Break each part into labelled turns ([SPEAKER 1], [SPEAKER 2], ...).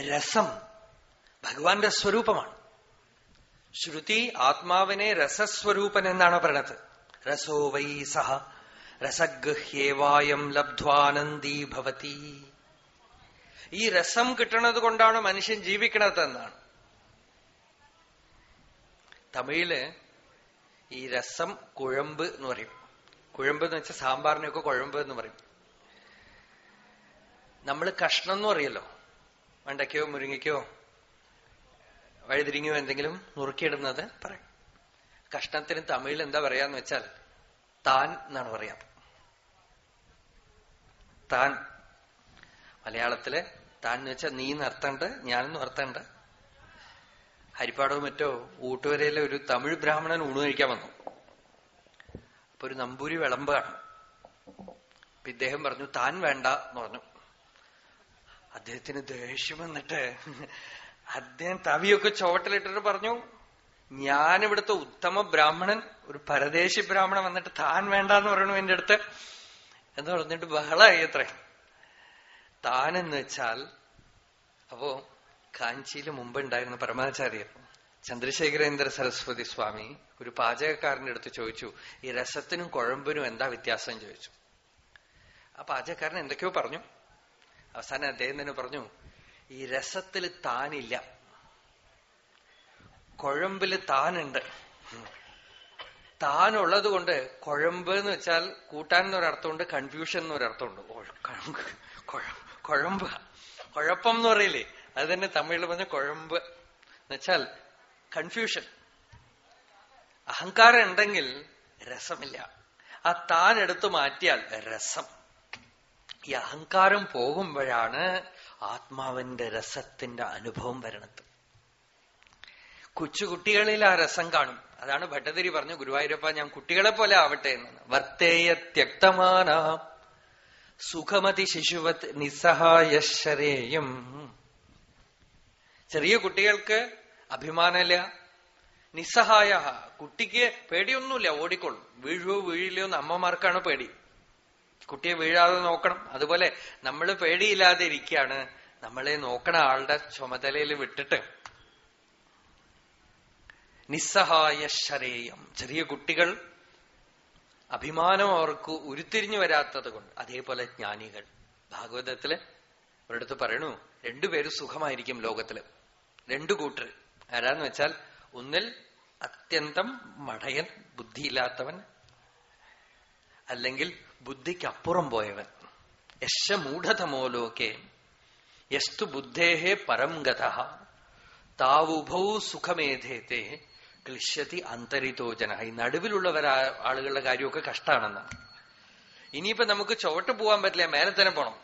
[SPEAKER 1] രസം ഭഗവാന്റെ സ്വരൂപമാണ്. ശ്രുതി ആത്മാവിനെ രസസ്വരൂപൻ എന്നാണ് പറയണത്. രസോ വൈ സഹ രസഗൃഹ്യേവായം ലബ്ധ്വാനന്ദീ ഭവതി. ഈ രസം കിട്ടണത് കൊണ്ടാണ് മനുഷ്യൻ ജീവിക്കണത് എന്നാണ്. തമിഴിൽ ഈ രസം കുഴമ്പ് എന്ന് പറയും. കുഴമ്പ് എന്ന് വെച്ചാൽ സാമ്പാറിനെയൊക്കെ കുഴമ്പ് എന്ന് പറയും. നമ്മൾ കഷ്ണം എന്ന് പറയല്ലോ. വെണ്ടയ്ക്കോ മുരിങ്ങയ്ക്കോ വഴുതിരിങ്ങോ എന്തെങ്കിലും നുറുക്കിയിടുന്നത് പറയും. കഷ്ണത്തിന് തമിഴിൽ എന്താ പറയാന്ന് വെച്ചാൽ താൻ എന്നാണ് പറയാം. താൻ. മലയാളത്തിൽ താൻ എന്ന് വെച്ചാൽ നീ നിർത്തണ്ട് ഞാനെന്ന് നിർത്തണ്ട് ഹരിപ്പാടോ മറ്റോ ഊട്ടുവരയിലെ ഒരു തമിഴ് ബ്രാഹ്മണൻ ഊണ് കഴിക്കാൻ വന്നു. അപ്പൊ ഒരു നമ്പൂരി വിളമ്പാണ് ഇദ്ദേഹം പറഞ്ഞു താൻ വേണ്ട എന്ന് പറഞ്ഞു. അദ്ദേഹത്തിന് ദേഷ്യം വന്നിട്ട് അദ്ദേഹം തവിയൊക്കെ ചുവട്ടിലിട്ടിട്ട് പറഞ്ഞു ഞാനിവിടുത്തെ ഉത്തമ ബ്രാഹ്മണൻ ഒരു പരദേശി ബ്രാഹ്മണൻ വന്നിട്ട് താൻ വേണ്ടെന്ന് പറയണു എന്റെ അടുത്ത്. എന്ന് പറഞ്ഞിട്ട് ബഹളമായി അത്രേ. താനെന്ന് വെച്ചാൽ അപ്പോ കാഞ്ചിയിൽ മുമ്പ് ഉണ്ടായിരുന്ന പരമാചാര്യർ ചന്ദ്രശേഖരേന്ദ്ര സരസ്വതി സ്വാമി ഒരു പാചകക്കാരന്റെ അടുത്ത് ചോദിച്ചു ഈ രസത്തിനും കുഴമ്പിനും എന്താ വ്യത്യാസം? ചോദിച്ചു. ആ പാചകക്കാരൻ എന്തൊക്കെയോ പറഞ്ഞു. അവസാനം അദ്ദേഹം തന്നെ പറഞ്ഞു ഈ രസത്തിൽ താനില്ല. കുഴമ്പിൽ താനുണ്ട്. താനുള്ളത് കൊണ്ട് കുഴമ്പ് എന്ന് വെച്ചാൽ കൂട്ടാൻ എന്നൊരർത്ഥമുണ്ട് കൺഫ്യൂഷൻ എന്നൊരർത്ഥമുണ്ട് കുഴമ്പ് കുഴപ്പം എന്ന് പറയില്ലേ? അത് തന്നെ തമിഴിൽ പറഞ്ഞ കുഴമ്പ്. എന്നുവെച്ചാൽ കൺഫ്യൂഷൻ അഹങ്കാരം ഉണ്ടെങ്കിൽ രസമില്ല. ആ താൻ എടുത്തു മാറ്റിയാൽ രസം. ഈ അഹങ്കാരം പോകുമ്പോഴാണ് ആത്മാവിന്റെ രസത്തിന്റെ അനുഭവം വരണത്. കൊച്ചുകുട്ടികളിൽ ആ രസം കാണും. അതാണ് ഭട്ടതിരി പറഞ്ഞു ഗുരുവായൂരപ്പ ഞാൻ കുട്ടികളെ പോലെ ആവട്ടെ എന്നാണ്. വർത്തേയ ത്യക്തമാന സുഖമതി ശിശുവത് നിസ്സഹായശരേയം ചെറിയ കുട്ടികൾക്ക് അഭിമാനമില്ല നിസ്സഹായ. കുട്ടിക്ക് പേടിയൊന്നുമില്ല ഓടിക്കൊള്ളും വീഴുവോ വീഴില്ലയോ എന്ന് അമ്മമാർക്കാണ് പേടി. കുട്ടിയെ വീഴാതെ നോക്കണം. അതുപോലെ നമ്മൾ പേടിയില്ലാതെ ഇരിക്കുകയാണ് നമ്മളെ നോക്കണ ആളുടെ ചുമതലയിൽ വിട്ടിട്ട്. നിസ്സഹായ ശരേയം ചെറിയ കുട്ടികൾ അഭിമാനം അവർക്ക് ഉരുത്തിരിഞ്ഞു വരാത്തത് കൊണ്ട്. അതേപോലെ ജ്ഞാനികൾ. ഭാഗവതത്തിൽ ഒരിടത്ത് പറയണു രണ്ടുപേര് സുഖമായിരിക്കും ലോകത്തിൽ. രണ്ടു കൂട്ടർ. ആരാന്ന് വെച്ചാൽ ഒന്നിൽ അത്യന്തം മടയൻ ബുദ്ധിയില്ലാത്തവൻ അല്ലെങ്കിൽ ബുദ്ധിക്കപ്പുറം പോയവൻ. യശ മൂഢതമോ ലോകെ യസ്തു ബുദ്ധേ പരം ഗത താവുഭൗ സുഖമേധേത്തെ ക്ലിശ്യതി അന്തരിതോജന ഈ നടുവിലുള്ളവരാ ആളുകളുടെ കാര്യമൊക്കെ കഷ്ടാണെന്ന് ഇനിയിപ്പോ നമുക്ക് ചുവട്ട് പോവാൻ പറ്റില്ല മേലെ തന്നെ പോണം.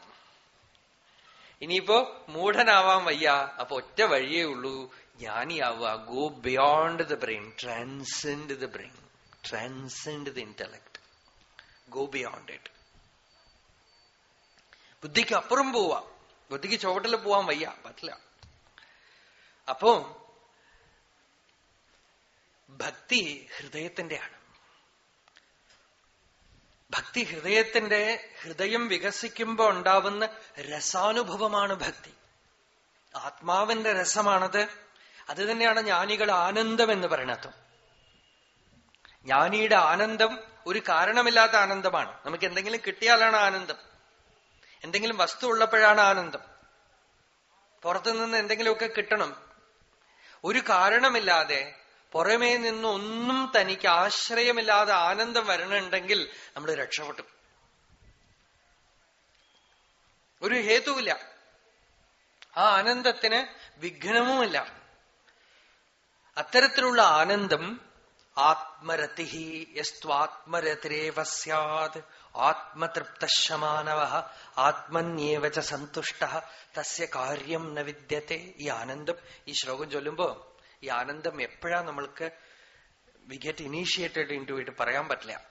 [SPEAKER 1] ഇനിയിപ്പോ മൂഢനാവാൻ വയ്യ അപ്പൊ ഒറ്റ വഴിയേ ഉള്ളൂ ജ്ഞാനിയാവുക go beyond the brain transcend the brain transcend the intellect go beyond it ബുദ്ധിക്ക് അപ്പുറം പോവാ ബുദ്ധിക്ക് ചുവട്ടിൽ പോവാൻ വയ്യ. പറ്റില്ല. അപ്പോ ഭക്തി ഹൃദയത്തിന്റെയാണ് ഭക്തി ഹൃദയത്തിന്റെ ഹൃദയം വികസിക്കുമ്പോ ഉണ്ടാവുന്ന രസാനുഭവമാണ് ഭക്തി. ആത്മാവിന്റെ രസമാണത്. അത് തന്നെയാണ് ജ്ഞാനികൾ ആനന്ദം എന്ന് പറയണത് ജ്ഞാനിയുടെ ആനന്ദം ഒരു കാരണമില്ലാത്ത ആനന്ദമാണ്. നമുക്ക് എന്തെങ്കിലും കിട്ടിയാലാണ് ആനന്ദം. എന്തെങ്കിലും വസ്തു ഉള്ളപ്പോഴാണ് ആനന്ദം. പുറത്തുനിന്ന് എന്തെങ്കിലുമൊക്കെ കിട്ടണം. ഒരു കാരണമില്ലാതെ പുറമേ നിന്ന് ഒന്നും തനിക്ക് ആശ്രയമില്ലാതെ ആനന്ദം വരണുണ്ടെങ്കിൽ നമ്മൾ രക്ഷപ്പെട്ടു. ഒരു ഹേതുവില്ല. ആ ആനന്ദത്തിന് വിഘ്നവുമില്ല. അത്തരത്തിലുള്ള ആനന്ദം ആത്മരതി യസ്ത്വാത്മരതിരേവ സാത് ആത്മതൃപ്തശമാനവ ആത്മന്യേവ സന്തുഷ്ട തസ്യ കാര്യം ന വിദ്യത്തെ. ഈ ആനന്ദം ഈ ശ്ലോകം ചൊല്ലുമ്പോ ഈ ആനന്ദം എപ്പോഴാ നമ്മൾക്ക് we get initiated into it പറയാൻ പറ്റില്ല.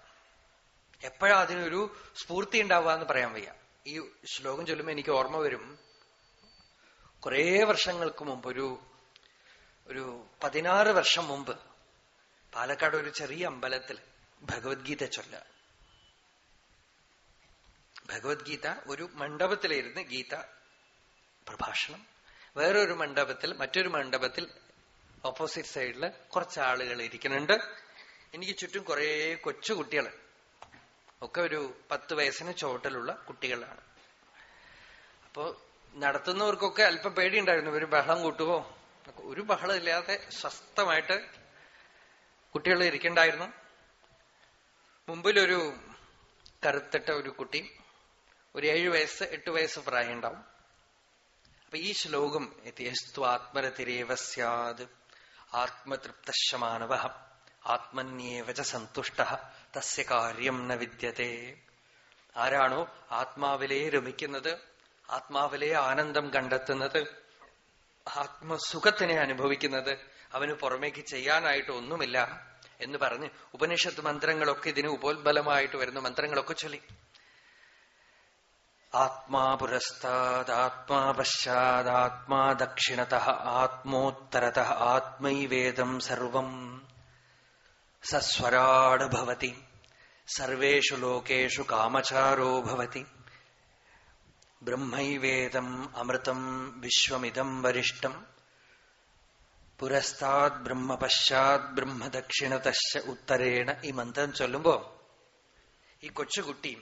[SPEAKER 1] എപ്പോഴാ അതിനൊരു സ്ഫൂർത്തി ഉണ്ടാവുക എന്ന് പറയാൻ വയ്യ. ഈ ശ്ലോകം ചൊല്ലുമ്പോ എനിക്ക് ഓർമ്മ വരും. കുറേ വർഷങ്ങൾക്ക് മുമ്പ് ഒരു ഒരു പതിനാറ് വർഷം മുമ്പ് പാലക്കാട് ഒരു ചെറിയ അമ്പലത്തിൽ ഭഗവത്ഗീത ചൊല്ല. ഭഗവത്ഗീത ഒരു മണ്ഡപത്തിലിരുന്ന് ഗീത പ്രഭാഷണം. വേറൊരു മണ്ഡപത്തിൽ മറ്റൊരു മണ്ഡപത്തിൽ ഓപ്പോസിറ്റ് സൈഡിൽ കുറച്ച് ആളുകൾ ഇരിക്കുന്നുണ്ട്. എനിക്ക് ചുറ്റും കുറെ കൊച്ചു കുട്ടികൾ ഒക്കെ ഒരു പത്ത് വയസ്സിന് ചുവട്ടിലുള്ള കുട്ടികളാണ്. അപ്പോ നടത്തുന്നവർക്കൊക്കെ അല്പം പേടിയുണ്ടായിരുന്നു ഒരു ബഹളം കൂട്ടുവോ? ഒരു ബഹളം ഇല്ലാതെ സ്വസ്ഥമായിട്ട് കുട്ടികൾ ഇരിക്കണ്ടായിരുന്നു. മുമ്പിലൊരു കറുത്തിട്ട ഒരു കുട്ടി ഒരു ഏഴു വയസ്സ് എട്ട് വയസ്സ് പ്രായം ഉണ്ടാവും അപ്പൊ ഈ ശ്ലോകം യഥേസ്തു ആത്മരതിരേവ സ്യാത് ആത്മതൃപ്തശമാനവ ആത്മന്യേവച സന്തുഷ്ട തസ്യ കാര്യം ന വിദ്യത്തെ. ആരാണോ ആത്മാവിലെ രമിക്കുന്നത് ആത്മാവിലെ ആനന്ദം കണ്ടെത്തുന്നത് ആത്മസുഖത്തിനെ അനുഭവിക്കുന്നത് അവന് പുറമേക്ക് ചെയ്യാനായിട്ട് ഒന്നുമില്ല. എന്ന് പറഞ്ഞ് ഉപനിഷത്ത് മന്ത്രങ്ങളൊക്കെ ഇതിന് ഉപോത്ബലമായിട്ട് വരുന്ന മന്ത്രങ്ങളൊക്കെ ചൊല്ലി. ആത്മാ പുരസ്താത്മാ പശ്ചാദാത്മാ ദക്ഷിണത ആത്മോത്തരത ആത്മൈവേദം സർവം സസ്വരാട് ഭവതി സർവേഷു ലോകേഷു കാമചാരോ ഭവതി. ബ്രഹ്മൈവേദം അമൃതം വിശ്വമിതം വരിഷ്ടം പുരസ്താത് ബ്രഹ്മ പശ്ചാത് ബ്രഹ്മ ദക്ഷിണതശ്ച ഉത്തരേണ ഈ മന്ത്രം ചൊല്ലുമ്പോ ഈ കൊച്ചുകുട്ടി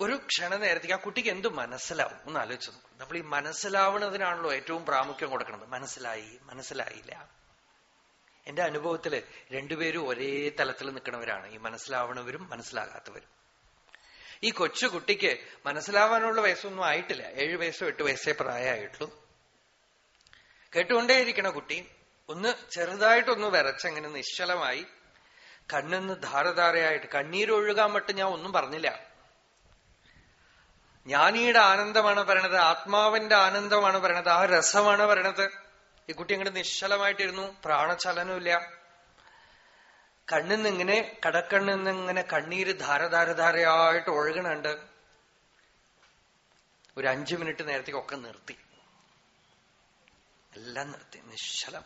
[SPEAKER 1] ഒരു ക്ഷണ നേരത്തേക്ക് ആ കുട്ടിക്ക് എന്ത് മനസ്സിലാവും? ഒന്ന് ആലോചിച്ചു നമ്മൾ ഈ മനസ്സിലാവുന്നതിനാണല്ലോ ഏറ്റവും പ്രാമുഖ്യം കൊടുക്കുന്നത്. മനസ്സിലായി മനസ്സിലായില്ല. എന്റെ അനുഭവത്തിൽ രണ്ടുപേരും ഒരേ തലത്തിൽ നിൽക്കുന്നവരാണ് ഈ മനസ്സിലാവണവരും മനസ്സിലാകാത്തവരും. ഈ കൊച്ചു കുട്ടിക്ക് മനസ്സിലാവാനുള്ള വയസ്സൊന്നും ആയിട്ടില്ല. ഏഴു വയസ്സോ എട്ട് വയസ്സേ പ്രായമായിട്ടുള്ളൂ. കേട്ടുകൊണ്ടേയിരിക്കണ കുട്ടി ഒന്ന് ചെറുതായിട്ടൊന്ന് വിറച്ചങ്ങനെ നിശ്ചലമായി കണ്ണിന്ന് ധാരധാരയായിട്ട് കണ്ണീരൊഴുകാൻ മട്ടും ഞാൻ ഒന്നും പറഞ്ഞില്ല. ജ്ഞാനിയുടെ ആനന്ദമാണ് പറയണത് ആത്മാവിന്റെ ആനന്ദമാണ് പറയണത് ആ രസമാണ് പറയണത്. ഈ കുട്ടി അങ്ങോട്ട് നിശ്ചലമായിട്ടിരുന്നു പ്രാണചലനമില്ല കണ്ണിന്ന് ഇങ്ങനെ കടക്കണ്ണിന്ന് ഇങ്ങനെ കണ്ണീര് ധാരധാരധാരയായിട്ട് ഒഴുകണുണ്ട്. ഒരു അഞ്ചു മിനിറ്റ് നേരത്തേക്കൊക്കെ നിർത്തി. എല്ലാം നിർത്തി നിശ്ചലം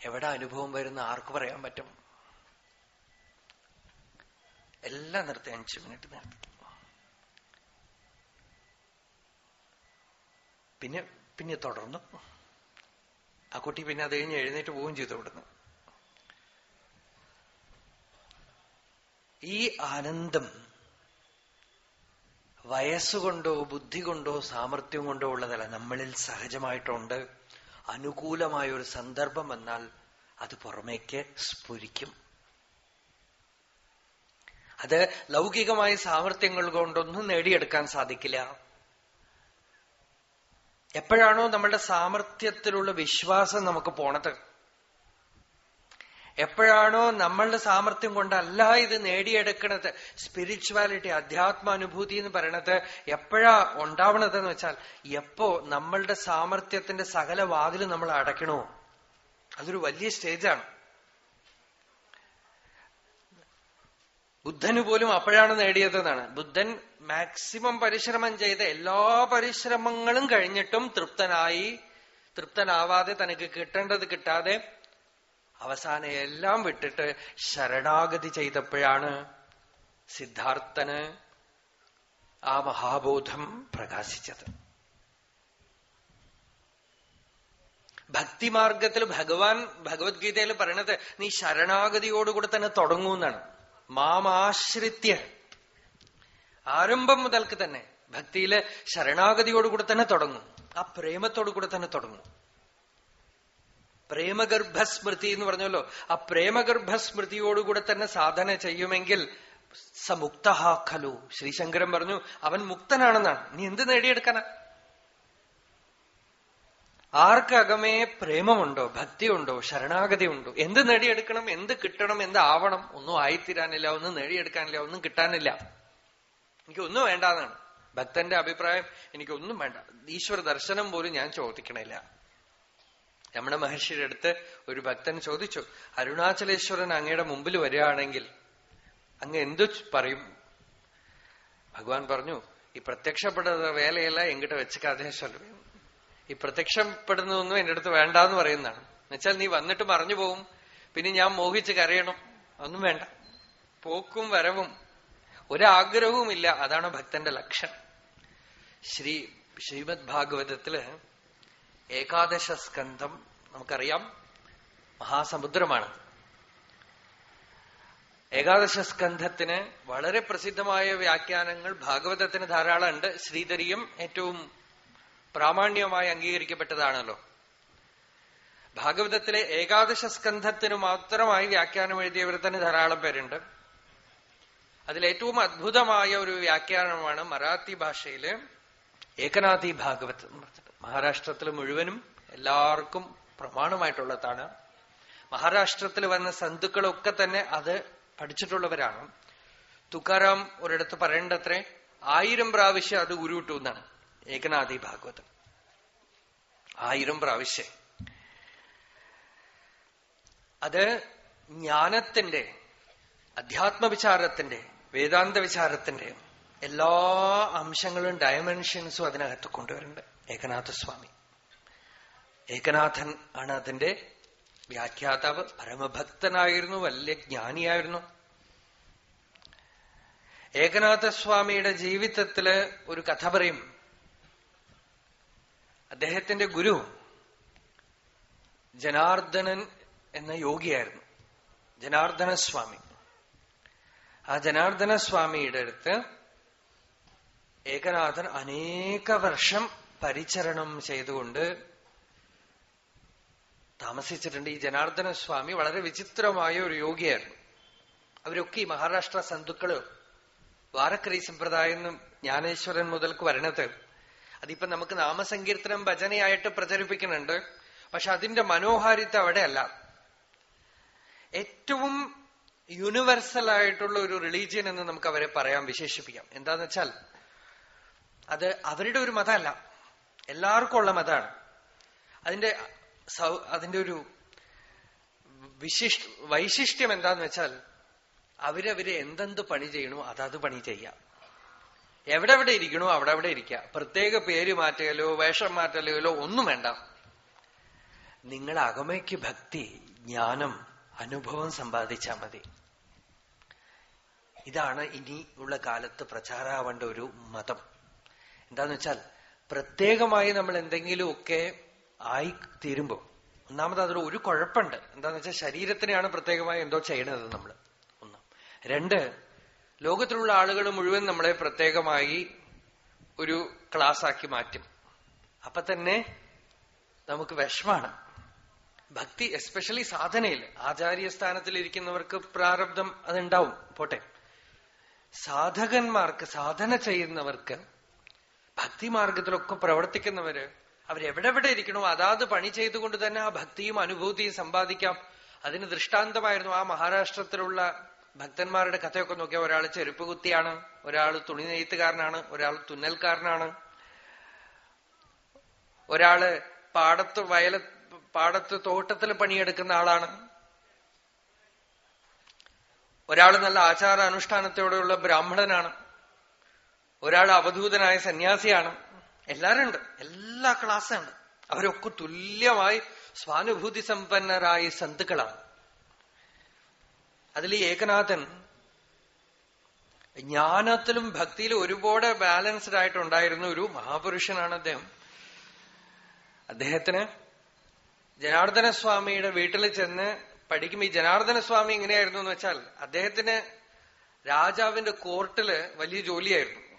[SPEAKER 1] എവിടെ അനുഭവം വരുന്ന ആർക്ക് പറയാൻ പറ്റും? എല്ലാം നിർത്തി അഞ്ചു മിനിറ്റ് നിർത്തി. പിന്നെ പിന്നെ തുടർന്നു. ആ കുട്ടി പിന്നെ അത് കഴിഞ്ഞ് എഴുന്നേറ്റ് പോവുകയും ചെയ്തു ഇവിടുന്ന് ഈ ആനന്ദം വയസ്സുകൊണ്ടോ ബുദ്ധി കൊണ്ടോ സാമർഥ്യം കൊണ്ടോ ഉള്ളതല്ല. നമ്മളിൽ സഹജമായിട്ടുണ്ട്. അനുകൂലമായ ഒരു സന്ദർഭം വന്നാൽ അത് പുറമേക്ക് സ്ഫുരിക്കും. അത് ലൗകികമായ സാമർഥ്യങ്ങൾ കൊണ്ടൊന്നും നേടിയെടുക്കാൻ സാധിക്കില്ല. എപ്പോഴാണോ നമ്മളുടെ സാമർഥ്യത്തിലുള്ള വിശ്വാസം നമുക്ക് പോണത് എപ്പോഴാണോ നമ്മളുടെ സാമർഥ്യം കൊണ്ടല്ല ഇത് നേടിയെടുക്കണത്. സ്പിരിച്വാലിറ്റി അധ്യാത്മാനുഭൂതി എന്ന് പറയണത് എപ്പോഴാ ഉണ്ടാവണത് എന്ന് വെച്ചാൽ എപ്പോ നമ്മളുടെ സാമർഥ്യത്തിന്റെ സകല വാതിൽ നമ്മൾ അടയ്ക്കണോ? അതൊരു വലിയ സ്റ്റേജാണ് ബുദ്ധന് പോലും അപ്പോഴാണ് നേടിയതെന്നാണ് ബുദ്ധൻ മാക്സിമം പരിശ്രമം ചെയ്ത എല്ലാ പരിശ്രമങ്ങളും കഴിഞ്ഞിട്ടും തൃപ്തനായി തൃപ്തനാവാതെ തനിക്ക് കിട്ടേണ്ടത് കിട്ടാതെ അവസാനം എല്ലാം വിട്ടിട്ട് ശരണാഗതി ചെയ്തപ്പോഴാണ് സിദ്ധാർത്ഥന് ആ മഹാബോധം പ്രകാശിച്ചത്. ഭക്തിമാർഗത്തിൽ ഭഗവാൻ ഭഗവത്ഗീതയിൽ പറയണത് നീ ശരണാഗതിയോടുകൂടെ തന്നെ തുടങ്ങൂന്നാണ്. മാമാശ്രിത്യ. ആരംഭം മുതൽക്ക് തന്നെ ഭക്തിയിലെ ശരണാഗതിയോടുകൂടെ തന്നെ തുടങ്ങും. ആ പ്രേമത്തോടുകൂടെ തന്നെ തുടങ്ങും. പ്രേമഗർഭസ്മൃതി എന്ന് പറഞ്ഞല്ലോ. ആ പ്രേമഗർഭസ്മൃതിയോടുകൂടെ തന്നെ സാധന ചെയ്യുമെങ്കിൽ സമുക്ത ഖലു. ശ്രീശങ്കരൻ പറഞ്ഞു അവൻ മുക്തനാണെന്നാണ്. നീ എന്ത് നേടിയെടുക്കാനാ? ആർക്കകമേ പ്രേമമുണ്ടോ ഭക്തിയുണ്ടോ ശരണാഗതി ഉണ്ടോ എന്ത് നേടിയെടുക്കണം എന്ത് കിട്ടണം എന്ത് ആവണം? ഒന്നും ആയിത്തീരാനില്ല ഒന്നും നേടിയെടുക്കാനില്ല ഒന്നും കിട്ടാനില്ല. എനിക്ക് ഒന്നും വേണ്ടാന്നാണ്. ഭക്തന്റെ അഭിപ്രായം എനിക്കൊന്നും വേണ്ട. ഈശ്വര ദർശനം പോലും ഞാൻ ചോദിക്കണില്ല. രമണ മഹർഷിയുടെ അടുത്ത് ഒരു ഭക്തൻ ചോദിച്ചു അരുണാചലേശ്വരൻ അങ്ങയുടെ മുമ്പിൽ വരികയാണെങ്കിൽ അങ്ങ് എന്തു പറയും? ഭഗവാൻ പറഞ്ഞു ഈ പ്രത്യക്ഷപ്പെടുന്ന വേലയല്ല എങ്കിട്ട് വെച്ച് കഥേശ്വരൻ ഈ പ്രത്യക്ഷപ്പെടുന്നതൊന്നും എന്റെ അടുത്ത് വേണ്ട എന്ന് പറയുന്നതാണ് എന്നുവെച്ചാൽ നീ വന്നിട്ട് മറഞ്ഞു പോവും. പിന്നെ ഞാൻ മോഹിച്ച് കരയണം. ഒന്നും വേണ്ട. പോക്കും വരവും. ഒരാഗ്രഹവുമില്ല. അതാണ് ഭക്തന്റെ ലക്ഷണം. ശ്രീ ശ്രീമദ് ഭാഗവതത്തിൽ ഏകാദശ സ്കന്ധം നമുക്കറിയാം. മഹാസമുദ്രമാണ്. ഏകാദശ സ്കന്ധത്തിന് വളരെ പ്രസിദ്ധമായ വ്യാഖ്യാനങ്ങൾ ഭാഗവതത്തിന് ധാരാളം ഉണ്ട് ശ്രീധരിയും ഏറ്റവും പ്രാമാണ്യമായി അംഗീകരിക്കപ്പെട്ടതാണല്ലോ. ഭാഗവതത്തിലെ ഏകാദശ സ്കന്ധത്തിന് മാത്രമായി വ്യാഖ്യാനം എഴുതിയവർ തന്നെ ധാരാളം പേരുണ്ട്. അതിലേറ്റവും അത്ഭുതമായ ഒരു വ്യാഖ്യാനമാണ് മറാത്തി ഭാഷയിലെ ഏകനാഥി ഭാഗവത് എന്ന് പറഞ്ഞിട്ട് മഹാരാഷ്ട്രത്തിൽ മുഴുവനും എല്ലാവർക്കും പ്രമാണമായിട്ടുള്ളതാണ്. മഹാരാഷ്ട്രത്തിൽ വന്ന സന്തുക്കളൊക്കെ തന്നെ അത് പഠിച്ചിട്ടുള്ളവരാണ്. തുക്കാറാം ഒരിടത്ത് പറയേണ്ടത്രേ ആയിരം പ്രാവശ്യം അത് ഉരുവിട്ടു എന്നാണ് ഏകനാഥി ഭാഗവതം. ആയിരം പ്രാവശ്യം. അത് ജ്ഞാനത്തിന്റെ അധ്യാത്മവിചാരത്തിന്റെ വേദാന്ത വിചാരത്തിന്റെ എല്ലാ അംശങ്ങളും ഡയമെൻഷൻസും അതിനകത്ത് കൊണ്ടുവരുന്നുണ്ട്. ഏകനാഥസ്വാമി. ഏകനാഥൻ ആണ് അതിന്റെ വ്യാഖ്യാതാവ്. പരമഭക്തനായിരുന്നു വലിയ ജ്ഞാനിയായിരുന്നു. ഏകനാഥസ്വാമിയുടെ ജീവിതത്തിൽ ഒരു കഥ പറയും. അദ്ദേഹത്തിന്റെ ഗുരു ജനാർദ്ദനൻ എന്ന യോഗിയായിരുന്നു. ജനാർദ്ദന സ്വാമി ആ ജനാർദ്ദന സ്വാമിയുടെ അടുത്ത് ഏകനാഥൻ അനേക വർഷം പരിചരണം ചെയ്തുകൊണ്ട് താമസിച്ചിട്ടുണ്ട്. ഈ ജനാർദ്ദന സ്വാമി വളരെ വിചിത്രമായ ഒരു യോഗിയായിരുന്നു. അവരൊക്കെ ഈ മഹാരാഷ്ട്ര സന്ധുക്കൾ വാരക്കരി സമ്പ്രദായം ജ്ഞാനേശ്വരൻ മുതൽക്ക് വരണത്. അതിപ്പോ നമുക്ക് നാമസങ്കീർത്തനം ഭജനയായിട്ട് പ്രചരിപ്പിക്കുന്നുണ്ട്. പക്ഷെ അതിന്റെ മനോഹാരിത്വം അവിടെയല്ല. ഏറ്റവും യൂണിവേഴ്സൽ ആയിട്ടുള്ള ഒരു റിലീജിയൻ എന്ന് നമുക്ക് അവരെ പറയാം വിശേഷിപ്പിക്കാം. എന്താന്ന് വെച്ചാൽ അത് അവരുടെ ഒരു മതമല്ല. എല്ലാവർക്കും ഉള്ള മതമാണ്. അതിന്റെ അതിന്റെ ഒരു വിശിഷ്ട വൈശിഷ്ട്യം എന്താന്ന് വെച്ചാൽ അവരവര് എന്തെന്ത് പണി ചെയ്യണോ അതത് പണി ചെയ്യാം. എവിടെ എവിടെ ഇരിക്കണോ അവിടെ അവിടെ ഇരിക്കുക പ്രത്യേക പേര് മാറ്റലോ വേഷം മാറ്റലോ ഒന്നും വേണ്ട. നിങ്ങൾ അകമയ്ക്ക് ഭക്തി ജ്ഞാനം അനുഭവം സമ്പാദിച്ചാൽ മതി. ഇതാണ് ഇനി ഉള്ള കാലത്ത് പ്രചാരാവേണ്ട ഒരു മതം. എന്താന്ന് വെച്ചാൽ പ്രത്യേകമായി നമ്മൾ എന്തെങ്കിലുമൊക്കെ ആയി തീരുമ്പോ ഒന്നാമത് അതിൽ ഒരു കുഴപ്പമുണ്ട്. എന്താന്ന് വെച്ചാൽ ശരീരത്തിനെയാണ് പ്രത്യേകമായി എന്തോ ചെയ്യണത് നമ്മൾ. ഒന്ന്. രണ്ട് ലോകത്തിലുള്ള ആളുകൾ മുഴുവൻ നമ്മളെ പ്രത്യേകമായി ഒരു ക്ലാസ് ആക്കി മാറ്റും. അപ്പൊ തന്നെ നമുക്ക് വിഷമാണ്. ഭക്തി എസ്പെഷ്യലി സാധനയിൽ ഇരിക്കുന്നവർക്ക് പ്രാരബ്ധം അതുണ്ടാവും. പോട്ടെ. സാധകന്മാർക്ക് സാധന ചെയ്യുന്നവർക്ക് ഭക്തിമാർഗത്തിലൊക്കെ പ്രവർത്തിക്കുന്നവര് അവരെവിടെവിടെ ഇരിക്കണോ അതാത് പണി ചെയ്തുകൊണ്ട് തന്നെ ആ ഭക്തിയും അനുഭൂതിയും സമ്പാദിക്കാം. അതിന് ദൃഷ്ടാന്തമായിരുന്നു ആ മഹാരാഷ്ട്രത്തിലുള്ള ഭക്തന്മാരുടെ കഥയൊക്കെ നോക്കിയാൽ ഒരാൾ ചെരുപ്പ് കുത്തിയാണ് ഒരാൾ തുണി നെയ്ത്തുകാരനാണ് ഒരാൾ തുന്നൽക്കാരനാണ്. ഒരാൾ പാടത്ത് വയല പാടത്ത് തോട്ടത്തിൽ പണിയെടുക്കുന്ന ആളാണ്. ഒരാൾ നല്ല ആചാര അനുഷ്ഠാനത്തോടെയുള്ള ബ്രാഹ്മണനാണ്. ഒരാൾ അവധൂതനായ സന്യാസിയാണ്. എല്ലാരും ഉണ്ട് എല്ലാ ക്ലാസ്സുണ്ട്. അവരൊക്കെ തുല്യമായി സ്വാനുഭൂതി സമ്പന്നരായ സന്തുക്കളാണ്. അതിൽ ഏകനാഥൻ ജ്ഞാനത്തിലും ഭക്തിയിലും ഒരുപാട് ബാലൻസ്ഡ് ആയിട്ടുണ്ടായിരുന്ന ഒരു മഹാപുരുഷനാണ് അദ്ദേഹം. അദ്ദേഹത്തിന് ജനാർദ്ദന സ്വാമിയുടെ വീട്ടിൽ ചെന്ന് പഠിക്കും ഈ ജനാർദ്ദന സ്വാമി എങ്ങനെയായിരുന്നു എന്ന് വെച്ചാൽ അദ്ദേഹത്തിന് രാജാവിന്റെ കോർട്ടിൽ വലിയ ജോലിയായിരുന്നു.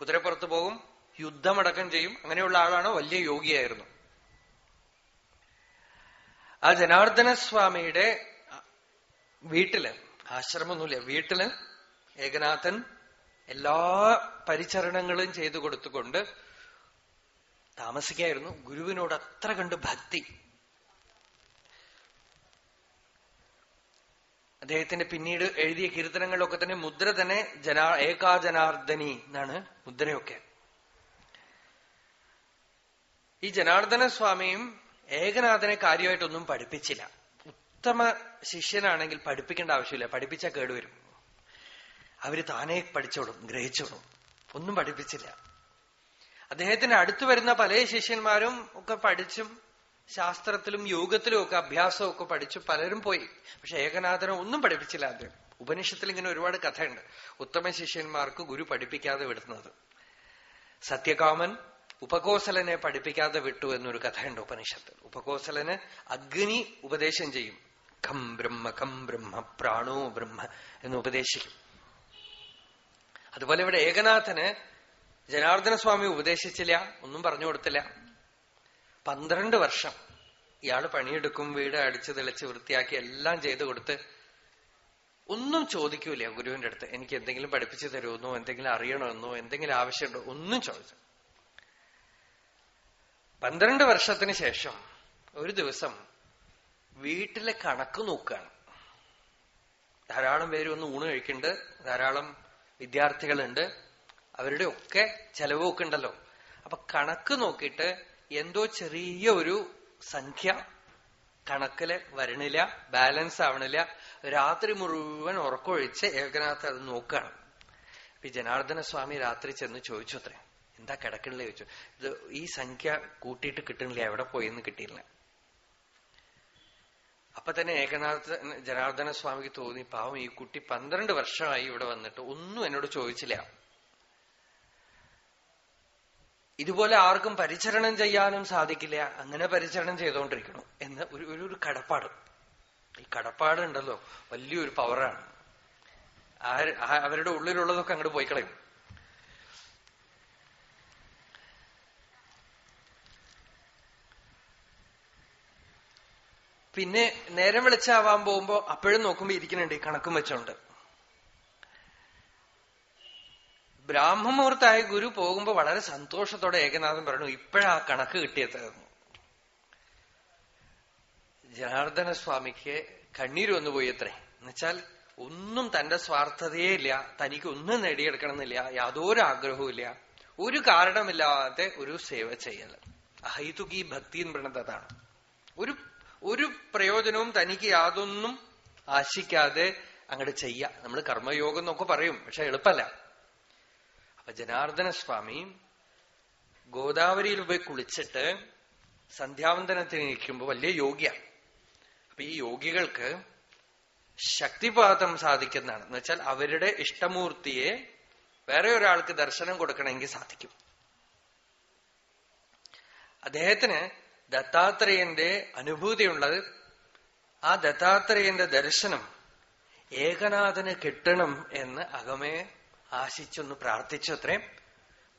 [SPEAKER 1] കുതിരപ്പുറത്ത് പോകും യുദ്ധമടക്കം ചെയ്യും. അങ്ങനെയുള്ള ആളാണ് വലിയ യോഗിയായിരുന്നു. ആ ജനാർദ്ദന സ്വാമിയുടെ വീട്ടിൽ ആശ്രമമൊന്നുമില്ല വീട്ടിൽ ഏകനാഥൻ എല്ലാ പരിചരണങ്ങളും ചെയ്തു കൊടുത്തുകൊണ്ട് താമസിക്കായിരുന്നു. ഗുരുവിനോട് അത്ര കണ്ട് ഭക്തി. അദ്ദേഹത്തിന്റെ പിന്നീട് എഴുതിയ കീർത്തനങ്ങളിലൊക്കെ തന്നെ മുദ്ര തന്നെ ജനാ ഏകാജനാർദ്ദനി എന്നാണ് മുദ്രയൊക്കെ. ഈ ജനാർദ്ദന സ്വാമിയും ഏകനാഥനെ കാര്യമായിട്ടൊന്നും പഠിപ്പിച്ചില്ല. ഉത്തമ ശിഷ്യനാണെങ്കിൽ പഠിപ്പിക്കേണ്ട ആവശ്യമില്ല. പഠിപ്പിച്ചാൽ കേടുവരും അവർ താനേ പഠിച്ചോളും ഗ്രഹിച്ചോളും. ഒന്നും പഠിപ്പിച്ചില്ല. അദ്ദേഹത്തിന്റെ അടുത്തു വരുന്ന പല ശിഷ്യന്മാരും ഒക്കെ പഠിച്ചും ശാസ്ത്രത്തിലും യോഗത്തിലും ഒക്കെ അഭ്യാസവും ഒക്കെ പഠിച്ചു പലരും പോയി. പക്ഷെ ഏകനാഥനെ ഒന്നും പഠിപ്പിച്ചില്ല അദ്ദേഹം ഉപനിഷത്തിൽ ഇങ്ങനെ ഒരുപാട് കഥയുണ്ട്. ഉത്തമ ശിഷ്യന്മാർക്ക് ഗുരു പഠിപ്പിക്കാതെ വിടുന്നത്. സത്യകാമൻ ഉപകോസലനെ പഠിപ്പിക്കാതെ വിട്ടു എന്നൊരു കഥയുണ്ട് ഉപനിഷത്തിൽ. ഉപകോസലന് അഗ്നി ഉപദേശം ചെയ്യും. ഖം ബ്രഹ്മ ഖം ബ്രഹ്മ പ്രാണോ ബ്രഹ്മ എന്ന് ഉപദേശിക്കും. അതുപോലെ ഇവിടെ ഏകനാഥന് ജനാർദ്ദന സ്വാമി ഉപദേശിച്ചില്ല ഒന്നും പറഞ്ഞു കൊടുത്തില്ല. പന്ത്രണ്ട് വർഷം ഇയാൾ പണിയെടുക്കും വീട് അടിച്ചു തെളിച്ച് വൃത്തിയാക്കി എല്ലാം ചെയ്തു കൊടുത്ത് ഒന്നും ചോദിക്കൂല ഗുരുവിന്റെ അടുത്ത്. എനിക്ക് എന്തെങ്കിലും പഠിപ്പിച്ചു തരുമെന്നോ എന്തെങ്കിലും അറിയണമെന്നോ എന്തെങ്കിലും ആവശ്യമുണ്ടോ? ഒന്നും ചോദിച്ചു. പന്ത്രണ്ട് വർഷത്തിന് ശേഷം ഒരു ദിവസം വീട്ടിലെ കണക്ക് നോക്കുകയാണ്. ധാരാളം പേര് ഒന്ന് ഊണ് കഴിക്കുന്നുണ്ട് ധാരാളം വിദ്യാർത്ഥികളുണ്ട്. അവരുടെ ഒക്കെ ചെലവൊക്കെ ഉണ്ടല്ലോ. അപ്പൊ കണക്ക് നോക്കിയിട്ട് എന്തോ ചെറിയ ഒരു സംഖ്യ കണക്കിൽ വരണില്ല ബാലൻസ് ആവണില്ല. രാത്രി മുഴുവൻ ഉറക്കൊഴിച്ച് ഏകനാഥ് അത് നോക്കുകയാണ് ഈ ജനാർദ്ദന സ്വാമി രാത്രി ചെന്ന് ചോദിച്ചു അത്രേ. എന്താ കിടക്കണില്ല ചോദിച്ചു. ഇത് ഈ സംഖ്യ കൂട്ടിയിട്ട് കിട്ടണില്ല എവിടെ പോയെന്ന് കിട്ടിയില്ല. അപ്പൊ തന്നെ ഏകനാഥ ജനാർദ്ദന സ്വാമിക്ക് തോന്നി പാവം ഈ കുട്ടി പന്ത്രണ്ട് വർഷമായി ഇവിടെ വന്നിട്ട് ഒന്നും എന്നോട് ചോദിച്ചില്ല. ഇതുപോലെ ആർക്കും പരിചരണം ചെയ്യാനും സാധിക്കില്ല. അങ്ങനെ പരിചരണം ചെയ്തുകൊണ്ടിരിക്കണം എന്ന് ഒരു ഒരു കടപ്പാട്. ഈ കടപ്പാട് ഉണ്ടല്ലോ. വലിയൊരു പവറാണ് അവരുടെ ഉള്ളിലുള്ളതൊക്കെ അങ്ങോട്ട് പോയി കളയും പിന്നെ നേരം വെളിച്ചാവാൻ പോകുമ്പോ അപ്പോഴും നോക്കുമ്പോ ഇരിക്കുന്നുണ്ട്. കണക്കും വെച്ചോണ്ട്. ബ്രാഹ്മമുഹൂർത്തായ ഗുരു പോകുമ്പോ വളരെ സന്തോഷത്തോടെ ഏകനാഥൻ പറഞ്ഞു ഇപ്പോഴാ കണക്ക് കിട്ടിയത്. ജനാർദ്ദന സ്വാമിക്ക് കണ്ണീര് വന്നു പോയി അത്രേ. എന്നുവെച്ചാൽ ഒന്നും തന്റെ സ്വാർത്ഥതയേ ഇല്ല തനിക്ക് ഒന്നും നേടിയെടുക്കണമെന്നില്ല യാതൊരു ആഗ്രഹവും ഇല്ല ഒരു കാരണമില്ലാതെ ഒരു സേവ ചെയ്യൽ അഹൈതുകി ഭക്തി എന്ന് പറയുന്നത് അതാണ് ഒരു ഒരു പ്രയോജനവും തനിക്ക് യാതൊന്നും ആശിക്കാതെ അങ്ങോട്ട് ചെയ്യ. നമ്മൾ കർമ്മയോഗം എന്നൊക്കെ പറയും പക്ഷെ എളുപ്പമല്ല അപ്പൊ ജനാർദ്ദന സ്വാമി ഗോദാവരിയിൽ പോയി കുളിച്ചിട്ട് സന്ധ്യാവന്തനത്തിന് ഇരിക്കുമ്പോ വലിയ യോഗ്യ. അപ്പൊ ഈ യോഗികൾക്ക് ശക്തിപാതം സാധിക്കുന്നതാണ്. എന്ന് വെച്ചാൽ അവരുടെ ഇഷ്ടമൂർത്തിയെ വേറെ ഒരാൾക്ക് ദർശനം കൊടുക്കണമെങ്കിൽ സാധിക്കും. അദ്ദേഹത്തിന് ദത്താത്രേയന്റെ അനുഭൂതിയുള്ളത് ആ ദത്താത്രേയന്റെ ദർശനം ഏകനാഥന് കിട്ടണം എന്ന് അകമേ ആശിച്ചൊന്ന് പ്രാർത്ഥിച്ചു അത്രയും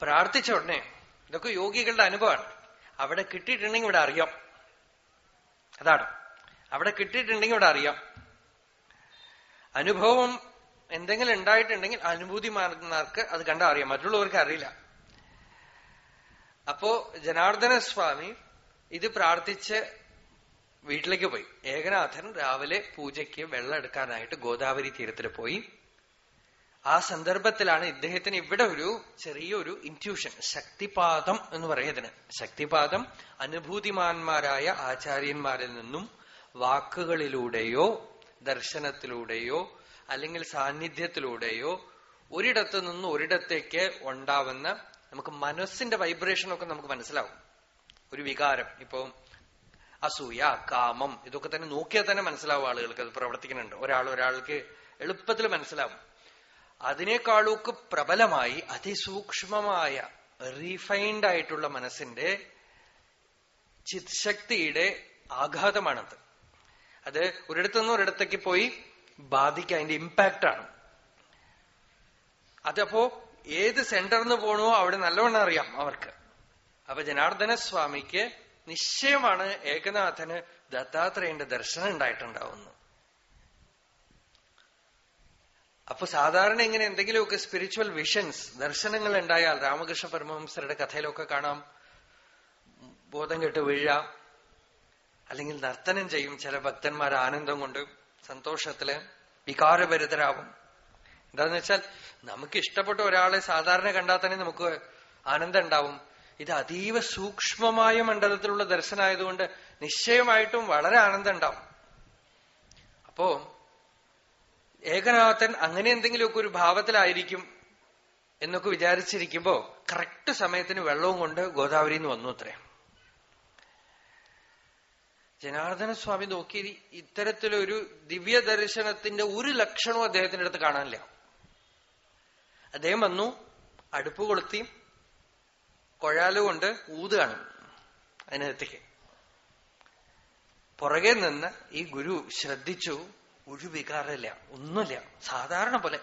[SPEAKER 1] പ്രാർത്ഥിച്ച ഉടനെ ഇതൊക്കെ യോഗികളുടെ അനുഭവമാണ്. അവിടെ കിട്ടിയിട്ടുണ്ടെങ്കിൽ ഇവിടെ അറിയാം. അതാണ്. അവിടെ കിട്ടിയിട്ടുണ്ടെങ്കിൽ ഇവിടെ അറിയാം. അനുഭവം എന്തെങ്കിലും ഉണ്ടായിട്ടുണ്ടെങ്കിൽ അനുഭൂതി അനുഭൂതിമാർക്ക് അത് കണ്ടാൽ അറിയാം. മറ്റുള്ളവർക്ക് അറിയില്ല. അപ്പോ ജനാർദ്ദന സ്വാമി ഇത് പ്രാർത്ഥിച്ച് വീട്ടിലേക്ക് പോയി. ഏകനാഥൻ രാവിലെ പൂജയ്ക്ക് വെള്ളം എടുക്കാനായിട്ട് ഗോദാവരി തീരത്തിൽ പോയി. ആ സന്ദർഭത്തിലാണ് ഇദ്ദേഹത്തിന് ഇവിടെ ഒരു ചെറിയൊരു ഇന്റ്യൂഷൻ ശക്തിപാദം എന്ന് പറയുന്നതിന് ശക്തിപാദം അനുഭൂതിമാന്മാരായ ആചാര്യന്മാരിൽ നിന്നും വാക്കുകളിലൂടെയോ ദർശനത്തിലൂടെയോ അല്ലെങ്കിൽ സാന്നിധ്യത്തിലൂടെയോ ഒരിടത്ത് നിന്ന് ഒരിടത്തേക്ക് ഉണ്ടാവുന്ന നമുക്ക് മനസ്സിന്റെ വൈബ്രേഷൻ ഒക്കെ നമുക്ക് മനസ്സിലാവും. ഒരു വികാരം. ഇപ്പോ അസൂയ കാമം ഇതൊക്കെ തന്നെ നോക്കിയാൽ തന്നെ മനസ്സിലാവും ആളുകൾക്ക്. അത് പ്രവർത്തിക്കുന്നുണ്ട്. ഒരാൾ ഒരാൾക്ക് എളുപ്പത്തിൽ മനസ്സിലാവും. അതിനേക്കാളൊക്കെ പ്രബലമായി അതിസൂക്ഷ്മമായ റീഫൈൻഡ് ആയിട്ടുള്ള മനസ്സിന്റെ ചിത്ശക്തിയുടെ ആഘാതമാണത്. അത് ഒരിടത്തു നിന്ന് ഒരിടത്തേക്ക് പോയി ബാധിക്കുക അതിന്റെ ഇമ്പാക്റ്റ് ആണ്. അതപ്പോ ഏത് സെന്ററിന്ന് പോണോ അവിടെ നല്ലവണ്ണം അറിയാം അവർക്ക്. അപ്പൊ ജനാർദ്ദന സ്വാമിക്ക് നിശ്ചയമാണ് ഏകനാഥന് ദത്താത്രേയന്റെ ദർശനം ഉണ്ടായിട്ടുണ്ടാവുന്നു അപ്പൊ സാധാരണ ഇങ്ങനെ എന്തെങ്കിലുമൊക്കെ സ്പിരിച്വൽ വിഷൻസ് ദർശനങ്ങൾ ഉണ്ടായാൽ രാമകൃഷ്ണ പരമഹംസരുടെ കഥയിലൊക്കെ കാണാം. ബോധം കെട്ട് വീഴ. അല്ലെങ്കിൽ നർത്തനം ചെയ്യും ചില ഭക്തന്മാർ ആനന്ദം കൊണ്ട് സന്തോഷത്തിൽ വികാരഭരിതരാവും. എന്താന്ന് വെച്ചാൽ നമുക്ക് ഇഷ്ടപ്പെട്ട ഒരാളെ സാധാരണ കണ്ടാൽ തന്നെ നമുക്ക് ആനന്ദം ഉണ്ടാവും. ഇത് അതീവ സൂക്ഷ്മമായ മണ്ഡലത്തിലുള്ള ദർശനമായതുകൊണ്ട് നിശ്ചയമായിട്ടും വളരെ ആനന്ദം ഉണ്ടാവും. അപ്പോ ഏകനാഥൻ അങ്ങനെ എന്തെങ്കിലുമൊക്കെ ഒരു ഭാവത്തിലായിരിക്കും എന്നൊക്കെ വിചാരിച്ചിരിക്കുമ്പോ കറക്റ്റ് സമയത്തിന് വെള്ളവും കൊണ്ട് ഗോദാവരിയിൽ നിന്ന് വന്നു അത്രേ. ജനാർദ്ദന സ്വാമി നോക്കി ഇത്തരത്തിലൊരു ദിവ്യ ദർശനത്തിന്റെ ഒരു ലക്ഷണവും അദ്ദേഹത്തിന്റെ അടുത്ത് കാണാനില്ല. അദ്ദേഹം വന്നു അടുപ്പ് കൊളുത്തി കൊഴാലുകൊണ്ട് ഊതുകയാണ് അതിനകത്തേക്ക്. പുറകെ നിന്ന് ഈ ഗുരു ശ്രദ്ധിച്ചു ഒരു വികാരമില്ല ഒന്നുമില്ല. സാധാരണ പോലെ.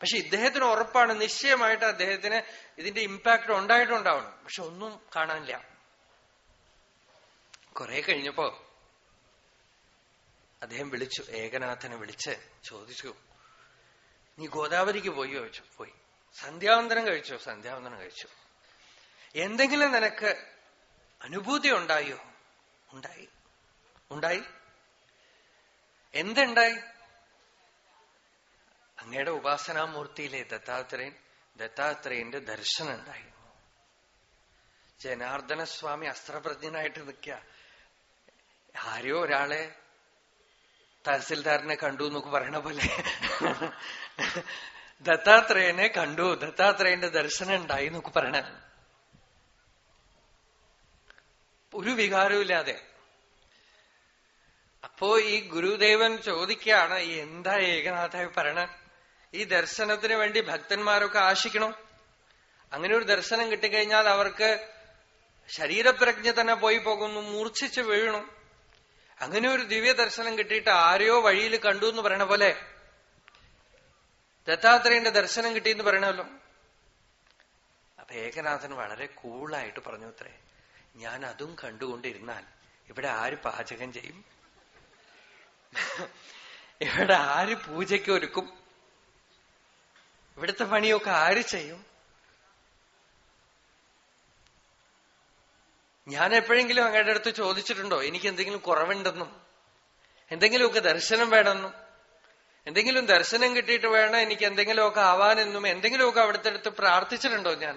[SPEAKER 1] പക്ഷെ ഇദ്ദേഹത്തിന് ഉറപ്പാണ് നിശ്ചയമായിട്ട് അദ്ദേഹത്തിന് ഇതിന്റെ ഇമ്പാക്ട് ഉണ്ടായിട്ടുണ്ടാവണം. പക്ഷെ ഒന്നും കാണാനില്ല. കുറെ കഴിഞ്ഞപ്പോ അദ്ദേഹം വിളിച്ചു ഏകനാഥനെ വിളിച്ച് ചോദിച്ചു. നീ ഗോദാവരിക്ക് പോയി? ചോദിച്ചു. പോയി. സന്ധ്യാവന്തരം കഴിച്ചോ? സന്ധ്യാവന്തരം കഴിച്ചു. എന്തെങ്കിലും നിനക്ക് അനുഭൂതി ഉണ്ടായോ? ഉണ്ടായി. ഉണ്ടായി. എന്തുണ്ടായി? അങ്ങയുടെ ഉപാസനാമൂർത്തിയിലെ ദത്താത്രേയൻ ദത്താത്രേയന്റെ ദർശനം ഉണ്ടായി ജനാർദ്ദന സ്വാമി അസ്ത്രപ്രജ്ഞനായിട്ട് നിൽക്കുക. ആരോ ഒരാളെ തഹസിൽദാറിനെ കണ്ടു എന്നൊക്കെ പറയണ പോലെ. ദത്താത്രേയനെ കണ്ടു ദത്താത്രേയന്റെ ദർശനം ഉണ്ടായി എന്നൊക്കെ പറയണ. ഒരു വികാരമില്ലാതെ അപ്പോ ഈ ഗുരുദേവൻ ചോദിക്കുകയാണ് എന്താ ഏകനാഥായി പറയണ? ഈ ദർശനത്തിന് വേണ്ടി ഭക്തന്മാരൊക്കെ ആശിക്കണം? അങ്ങനെ ഒരു ദർശനം കിട്ടിക്കഴിഞ്ഞാൽ അവർക്ക് ശരീരപ്രജ്ഞ തന്നെ പോയി പോകുന്നു മൂർച്ഛിച്ച് വീഴണു അങ്ങനെ ഒരു ദിവ്യ ദർശനം കിട്ടിയിട്ട് ആരെയോ വഴിയിൽ കണ്ടു എന്ന് പറയണ പോലെ ദത്താത്രേയന്റെ ദർശനം കിട്ടിയെന്ന് പറയണമല്ലോ. അപ്പൊ ഏകനാഥൻ വളരെ കൂളായിട്ട് പറഞ്ഞു അത്രേ ഞാൻ അതും കണ്ടുകൊണ്ടിരുന്നാൽ ഇവിടെ ആര് പാചകം ചെയ്യും? ഇവിടെ ആര് പൂജയ്ക്ക് ഒരുക്കും? ഇവിടുത്തെ പണിയൊക്കെ ആര് ചെയ്യും? ഞാൻ എപ്പോഴെങ്കിലും അങ്ങയുടെ അടുത്ത് ചോദിച്ചിട്ടുണ്ടോ? എനിക്ക് എന്തെങ്കിലും കുറവുണ്ടെന്നും എന്തെങ്കിലുമൊക്കെ ദർശനം വേണമെന്നും എന്തെങ്കിലും ദർശനം കിട്ടിയിട്ട് വേണം എനിക്ക് എന്തെങ്കിലുമൊക്കെ ആവാനെന്നും എന്തെങ്കിലുമൊക്കെ അവിടുത്തെ അടുത്ത് പ്രാർത്ഥിച്ചിട്ടുണ്ടോ ഞാൻ?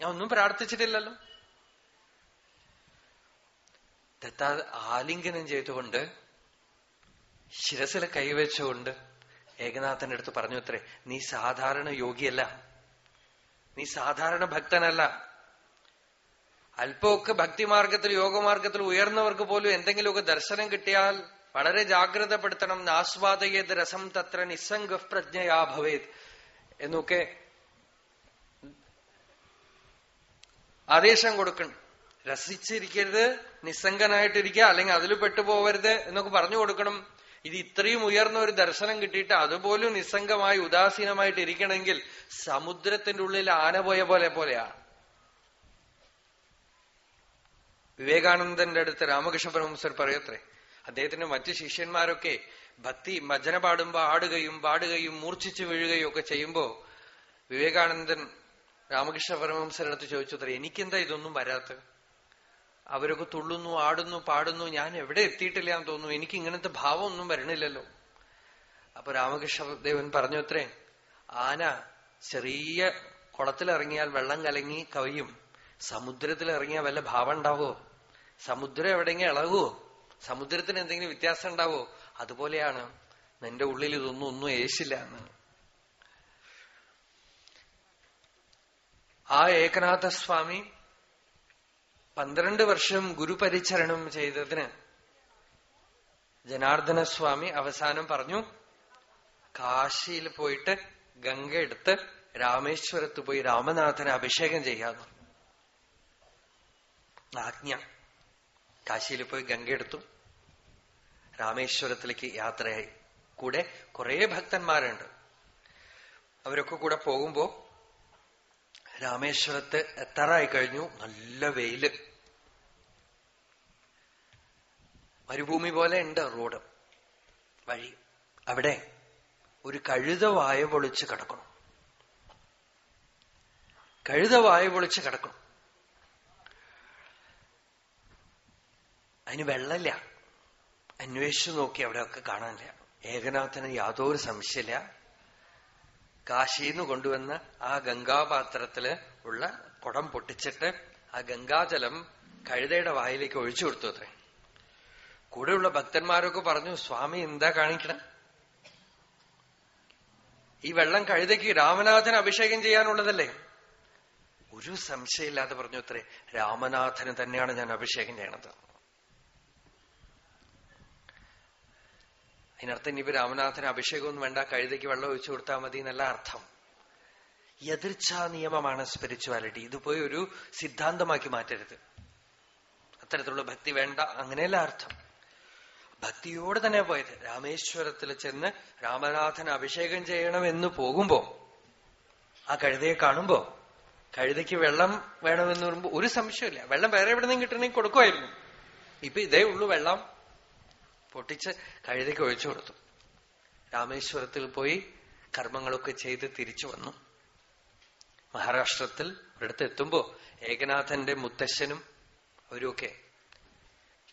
[SPEAKER 1] ഞാൻ ഒന്നും പ്രാർത്ഥിച്ചിട്ടില്ലല്ലോ. ദത്താ ആലിംഗനം ചെയ്തുകൊണ്ട് ശിരസിൽ കൈവച്ചുകൊണ്ട് ഏകനാഥന്റെ അടുത്ത് പറഞ്ഞു അത്രേ നീ സാധാരണ യോഗിയല്ല. നീ സാധാരണ ഭക്തനല്ല. അല്പമൊക്കെ ഭക്തിമാർഗത്തിൽ യോഗമാർഗത്തിൽ ഉയർന്നവർക്ക് പോലും എന്തെങ്കിലുമൊക്കെ ദർശനം കിട്ടിയാൽ വളരെ ജാഗ്രതപ്പെടുത്തണം. നാസ്വാദയേത് രസം തത്ര നിസ്സംഗ പ്രജ്ഞയാ ഭവേത്. എന്നൊക്കെ ആദേശം കൊടുക്കണം. രസിച്ചിരിക്കരുത് നിസ്സംഗനായിട്ടിരിക്കുക അല്ലെങ്കിൽ അതിൽ പെട്ടുപോകരുത് എന്നൊക്കെ പറഞ്ഞു കൊടുക്കണം. ഇത് ഇത്രയും ഉയർന്ന ഒരു ദർശനം കിട്ടിയിട്ട് അതുപോലും നിസ്സംഗമായി ഉദാസീനമായിട്ട് ഇരിക്കണമെങ്കിൽ സമുദ്രത്തിന്റെ ഉള്ളിൽ ആന പോയ പോലെ പോലെയാണ് വിവേകാനന്ദന്റെ അടുത്ത് രാമകൃഷ്ണ പരമംസർ പറയത്രേ അദ്ദേഹത്തിന്റെ മറ്റ് ശിഷ്യന്മാരൊക്കെ ഭക്തി ഭജന പാടുമ്പോ ആടുകയും പാടുകയും മൂർച്ഛിച്ചു വീഴുകയും ഒക്കെ ചെയ്യുമ്പോ വിവേകാനന്ദൻ രാമകൃഷ്ണ പരമംസരടുത്ത് ചോദിച്ചു ചോദിച്ചത്രേ എനിക്കെന്താ ഇതൊന്നും വരാത്തത്? അവരൊക്കെ തുള്ളുന്നു ആടുന്നു പാടുന്നു ഞാൻ എവിടെ എത്തിയിട്ടില്ല എന്ന് തോന്നുന്നു. എനിക്ക് ഇങ്ങനത്തെ ഭാവം ഒന്നും വരണില്ലല്ലോ. അപ്പൊ രാമകൃഷ്ണദേവൻ പറഞ്ഞു അത്രേ ആന ചെറിയ കുളത്തിലിറങ്ങിയാൽ വെള്ളം കലങ്ങി കവിയും. സമുദ്രത്തിൽ ഇറങ്ങിയാൽ വല്ല ഭാവം ഉണ്ടാവോ സമുദ്രം എവിടെയെങ്കിലും ഇളകുവോ? സമുദ്രത്തിന് എന്തെങ്കിലും വ്യത്യാസം ഉണ്ടാവോ അതുപോലെയാണ് നിന്റെ ഉള്ളിൽ ഇതൊന്നും ഒന്നും ഏശില്ല എന്ന്. ആ ഏകനാഥസ്വാമി പന്ത്രണ്ട് വർഷം ഗുരുപരിചരണം ചെയ്തതിന് ജനാർദ്ദന സ്വാമി അവസാനം പറഞ്ഞു കാശിയിൽ പോയിട്ട് ഗംഗ എടുത്ത് രാമേശ്വരത്ത് പോയി രാമനാഥനെ അഭിഷേകം ചെയ്യാന്ന് ആജ്ഞ. കാശിയിൽ പോയി ഗംഗ എടുത്തു. രാമേശ്വരത്തിലേക്ക് യാത്രയായി. കൂടെ കുറെ ഭക്തന്മാരുണ്ട്. അവരൊക്കെ കൂടെ പോകുമ്പോ രാമേശ്വരത്ത് എത്താറായി കഴിഞ്ഞു. നല്ല വെയിൽ. മരുഭൂമി പോലെ ഉണ്ട് റോഡ്. വഴി. അവിടെ ഒരു കഴുത വായ പൊളിച്ച് കിടക്കണം. കഴുത വായ പൊളിച്ച് കിടക്കണം. അതിന് വെള്ളമില്ല. അന്വേഷിച്ചു നോക്കി അവിടെയൊക്കെ കാണാനില്ല. ഏകനാഥന് യാതൊരു സംശയമില്ല. കാശിന്ന് കൊണ്ടുവന്ന ആ ഗംഗാപാത്രത്തിൽ ഉള്ള കുടം പൊട്ടിച്ചിട്ട് ആ ഗംഗാജലം കഴുതയുടെ വായിലേക്ക് ഒഴിച്ചു കൊടുത്തു അത്രേ. കൂടെയുള്ള ഭക്തന്മാരൊക്കെ പറഞ്ഞു സ്വാമി എന്താ കാണിക്കണം? ഈ വെള്ളം കഴുതയ്ക്ക് രാമനാഥൻ അഭിഷേകം ചെയ്യാനുള്ളതല്ലേ? ഒരു സംശയമില്ലാതെ പറഞ്ഞു അത്രേ രാമനാഥന് തന്നെയാണ് ഞാൻ അഭിഷേകം ചെയ്യണത്. അതിനർത്ഥം ഇനിയിപ്പോ രാമനാഥന് അഭിഷേകമൊന്നും വേണ്ട കഴുതയ്ക്ക് വെള്ളം ഒഴിച്ചു കൊടുത്താൽ മതി എന്നല്ല അർത്ഥം. എതിർച്ചാ നിയമമാണ് സ്പിരിച്വാലിറ്റി ഇത് പോയി ഒരു സിദ്ധാന്തമാക്കി മാറ്റരുത്. അത്തരത്തിലുള്ള ഭക്തി വേണ്ട അങ്ങനെയല്ല അർത്ഥം. ഭക്തിയോടെ തന്നെ പോയത്. രാമേശ്വരത്തിൽ ചെന്ന് രാമനാഥൻ അഭിഷേകം ചെയ്യണമെന്ന് പോകുമ്പോ ആ കഴുതയെ കാണുമ്പോ കഴുതയ്ക്ക് വെള്ളം വേണമെന്ന് പറയുമ്പോൾ ഒരു സംശയമില്ല വെള്ളം വേറെ എവിടെ നിന്നും കിട്ടണമെങ്കിൽ കൊടുക്കുമായിരുന്നു. ഇപ്പൊ ഇതേ ഉള്ളൂ വെള്ളം. പൊട്ടിച്ച് കഴുതയ്ക്ക് ഒഴിച്ചു കൊടുത്തു. രാമേശ്വരത്തിൽ പോയി കർമ്മങ്ങളൊക്കെ ചെയ്ത് തിരിച്ചു വന്നു. മഹാരാഷ്ട്രത്തിൽ ഒരിടത്ത് എത്തുമ്പോ ഏകനാഥന്റെ മുത്തശ്ശനും അവരുമൊക്കെ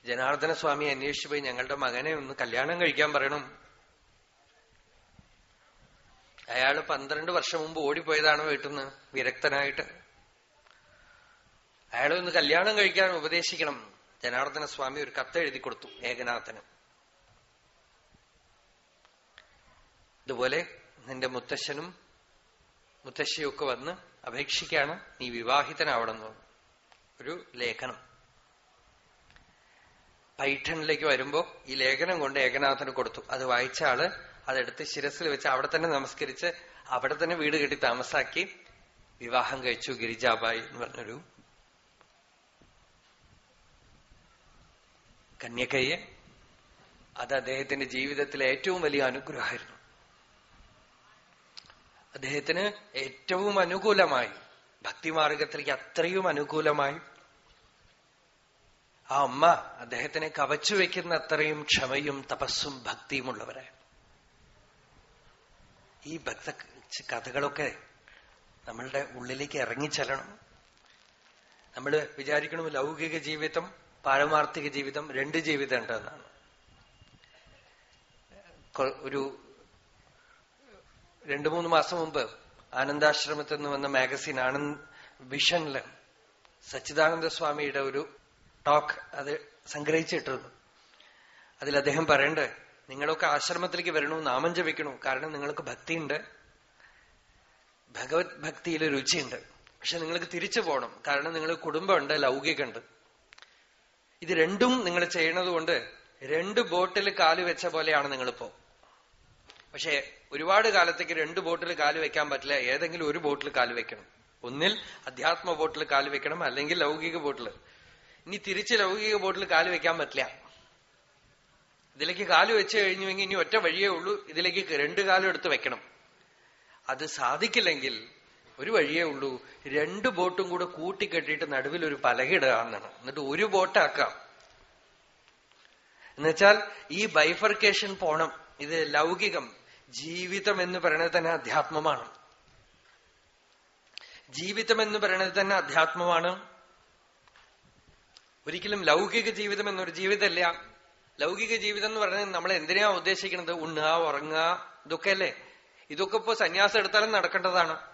[SPEAKER 1] ജനാർദ്ദന സ്വാമി അന്വേഷിച്ചു പോയി. ഞങ്ങളുടെ മകനെ ഒന്ന് കല്യാണം കഴിക്കാൻ പറയണം. അയാൾ പന്ത്രണ്ട് വർഷം മുമ്പ് ഓടിപ്പോയതാണ് വീട്ടിൽ നിന്ന് വിരക്തനായിട്ട്. അയാളെ ഒന്ന് കല്യാണം കഴിക്കാൻ ഉപദേശിക്കണം. ജനാർദ്ദന സ്വാമി ഒരു കത്ത് എഴുതി കൊടുത്തു ഏകനാഥന്. ഇതുപോലെ നിന്റെ മുത്തശ്ശനും മുത്തശ്ശിയൊക്കെ വന്ന് അപേക്ഷിക്കാണ് നീ വിവാഹിതനാവണം എന്ന് ഒരു ലേഖനം. പൈഠണിലേക്ക് വരുമ്പോ ഈ ലേഖനം കൊണ്ട് ഏകനാഥന് കൊടുത്തു. അത് വായിച്ച ആൾ അതെടുത്ത് ശിരസിൽ വെച്ച് അവിടെ തന്നെ നമസ്കരിച്ച് അവിടെ തന്നെ വീട് കെട്ടി താമസാക്കി വിവാഹം കഴിച്ചു ഗിരിജാബായി എന്ന് പറഞ്ഞൊരു കന്യകയെ. അത് അദ്ദേഹത്തിന്റെ ജീവിതത്തിലെ ഏറ്റവും വലിയ അനുഗ്രഹമായിരുന്നു. അദ്ദേഹത്തിന് ഏറ്റവും അനുകൂലമായി ഭക്തിമാർഗത്തിലേക്ക് അത്രയും അനുകൂലമായി. ആ അമ്മ അദ്ദേഹത്തിനെ കവച്ചു വെക്കുന്ന അത്രയും ക്ഷമയും തപസ്സും ഭക്തിയുമുള്ളവരായി ഈ ഭക്ത കഥകളൊക്കെ നമ്മളുടെ ഉള്ളിലേക്ക് ഇറങ്ങിച്ചെല്ലണം. നമ്മൾ വിചാരിക്കണം ലൗകിക ജീവിതം പാരമാർത്ഥിക ജീവിതം രണ്ട് ജീവിതം ഉണ്ടെന്നാണ്. ഒരു രണ്ടു മൂന്ന് മാസം മുമ്പ് ആനന്ദാശ്രമത്തിൽ നിന്ന് വന്ന മാഗസിൻ ആനന്ദ് വിഷനിൽ സച്ചിദാനന്ദ സ്വാമിയുടെ ഒരു ടോക്ക് അത് സംഗ്രഹിച്ചിട്ടിരുന്നു. അതിൽ അദ്ദേഹം പറയണ്ട് നിങ്ങളൊക്കെ ആശ്രമത്തിലേക്ക് വരണു നാമം ജപിക്കണു. കാരണം നിങ്ങൾക്ക് ഭക്തിയുണ്ട്. ഭഗവത് ഭക്തിയിൽ രുചിയുണ്ട്. പക്ഷെ നിങ്ങൾക്ക് തിരിച്ചു പോകണം കാരണം നിങ്ങൾ കുടുംബമുണ്ട് ലൗകികമുണ്ട്. ഇത് രണ്ടും നിങ്ങൾ ചെയ്യണത് കൊണ്ട് രണ്ട് ബോട്ടിൽ കാൽ വെച്ച പോലെയാണ് നിങ്ങളിപ്പോ. പക്ഷെ ഒരുപാട് കാലത്തേക്ക് രണ്ട് ബോട്ടിൽ കാൽ വെക്കാൻ പറ്റില്ല. ഏതെങ്കിലും ഒരു ബോട്ടിൽ കാൽ വെക്കണം. ഒന്നിൽ അധ്യാത്മ ബോട്ടിൽ കാൽ വെക്കണം അല്ലെങ്കിൽ ലൗകിക ബോട്ടിൽ ഇനി തിരിച്ച് ലൗകിക ബോട്ടിൽ കാൽ വെക്കാൻ പറ്റില്ല. ഇതിലേക്ക് കാൽ വെച്ച് കഴിഞ്ഞുവെങ്കിൽ ഇനി ഒറ്റ വഴിയേ ഉള്ളൂ. ഇതിലേക്ക് രണ്ട് കാലം എടുത്ത് വെക്കണം. അത് സാധിക്കില്ലെങ്കിൽ ഒരു വഴിയേ ഉള്ളൂ. രണ്ട് ബോട്ടും കൂടെ കൂട്ടിക്കെട്ടിയിട്ട് നടുവിൽ ഒരു പലകിടുക എന്നാണ്. എന്നിട്ട് ഒരു ബോട്ടാക്കാം എന്നുവെച്ചാൽ ഈ ബൈഫർക്കേഷൻ പോണം. ഇത് ലൗകികം. ജീവിതം എന്ന് പറയുന്നത് തന്നെ അധ്യാത്മമാണ്. ജീവിതം എന്ന് പറയുന്നത് തന്നെ അധ്യാത്മമാണ്. ഒരിക്കലും ലൗകിക ജീവിതം എന്നൊരു ജീവിതമല്ല. ലൗകിക ജീവിതം എന്ന് പറയുന്നത് നമ്മൾ എന്തിനാ ഉദ്ദേശിക്കുന്നത്? ഉണ്ണുക ഉറങ്ങുക ഇതൊക്കെ അല്ലേ ഇതൊക്കെ ഇപ്പോ സന്യാസം എടുത്താലും നടക്കേണ്ടതാണ്.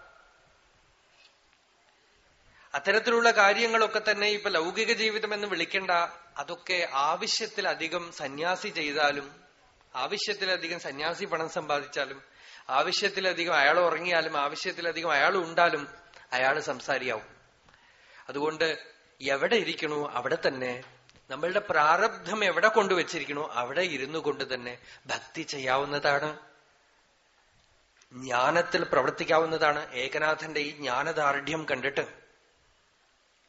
[SPEAKER 1] അത്തരത്തിലുള്ള കാര്യങ്ങളൊക്കെ തന്നെ ഇപ്പൊ ലൗകിക ജീവിതം എന്ന് വിളിക്കേണ്ട. അതൊക്കെ ആവശ്യത്തിലധികം സന്യാസി ചെയ്താലും ആവശ്യത്തിലധികം സന്യാസി പണം സമ്പാദിച്ചാലും ആവശ്യത്തിലധികം അയാൾ ഉറങ്ങിയാലും ആവശ്യത്തിലധികം അയാൾ ഉണ്ടാലും അയാൾ സംസാരിയാവും. അതുകൊണ്ട് എവിടെ ഇരിക്കണോ അവിടെ തന്നെ. നമ്മളുടെ പ്രാരബ്ധം എവിടെ കൊണ്ടുവച്ചിരിക്കണോ അവിടെ ഇരുന്നു കൊണ്ട് തന്നെ ഭക്തി ചെയ്യാവുന്നതാണ്. ജ്ഞാനത്തിൽ പ്രവർത്തിക്കാവുന്നതാണ്. ഏകനാഥന്റെ ഈ ജ്ഞാനദാർഢ്യം കണ്ടിട്ട്.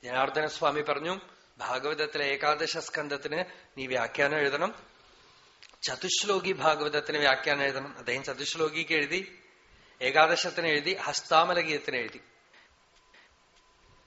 [SPEAKER 1] ജനാർദ്ദന സ്വാമി പറഞ്ഞു ഭാഗവതത്തിലെ ഏകാദശ സ്കന്ധത്തിന് നീ വ്യാഖ്യാനം എഴുതണം. ചതുശ്ലോകി ഭാഗവതത്തിന് വ്യാഖ്യാനം എഴുതണം. അദ്ദേഹം ചതുശ്ലോകിക്ക് എഴുതി ഏകാദശത്തിന് എഴുതി ഹസ്താമലഗീയത്തിന് എഴുതി.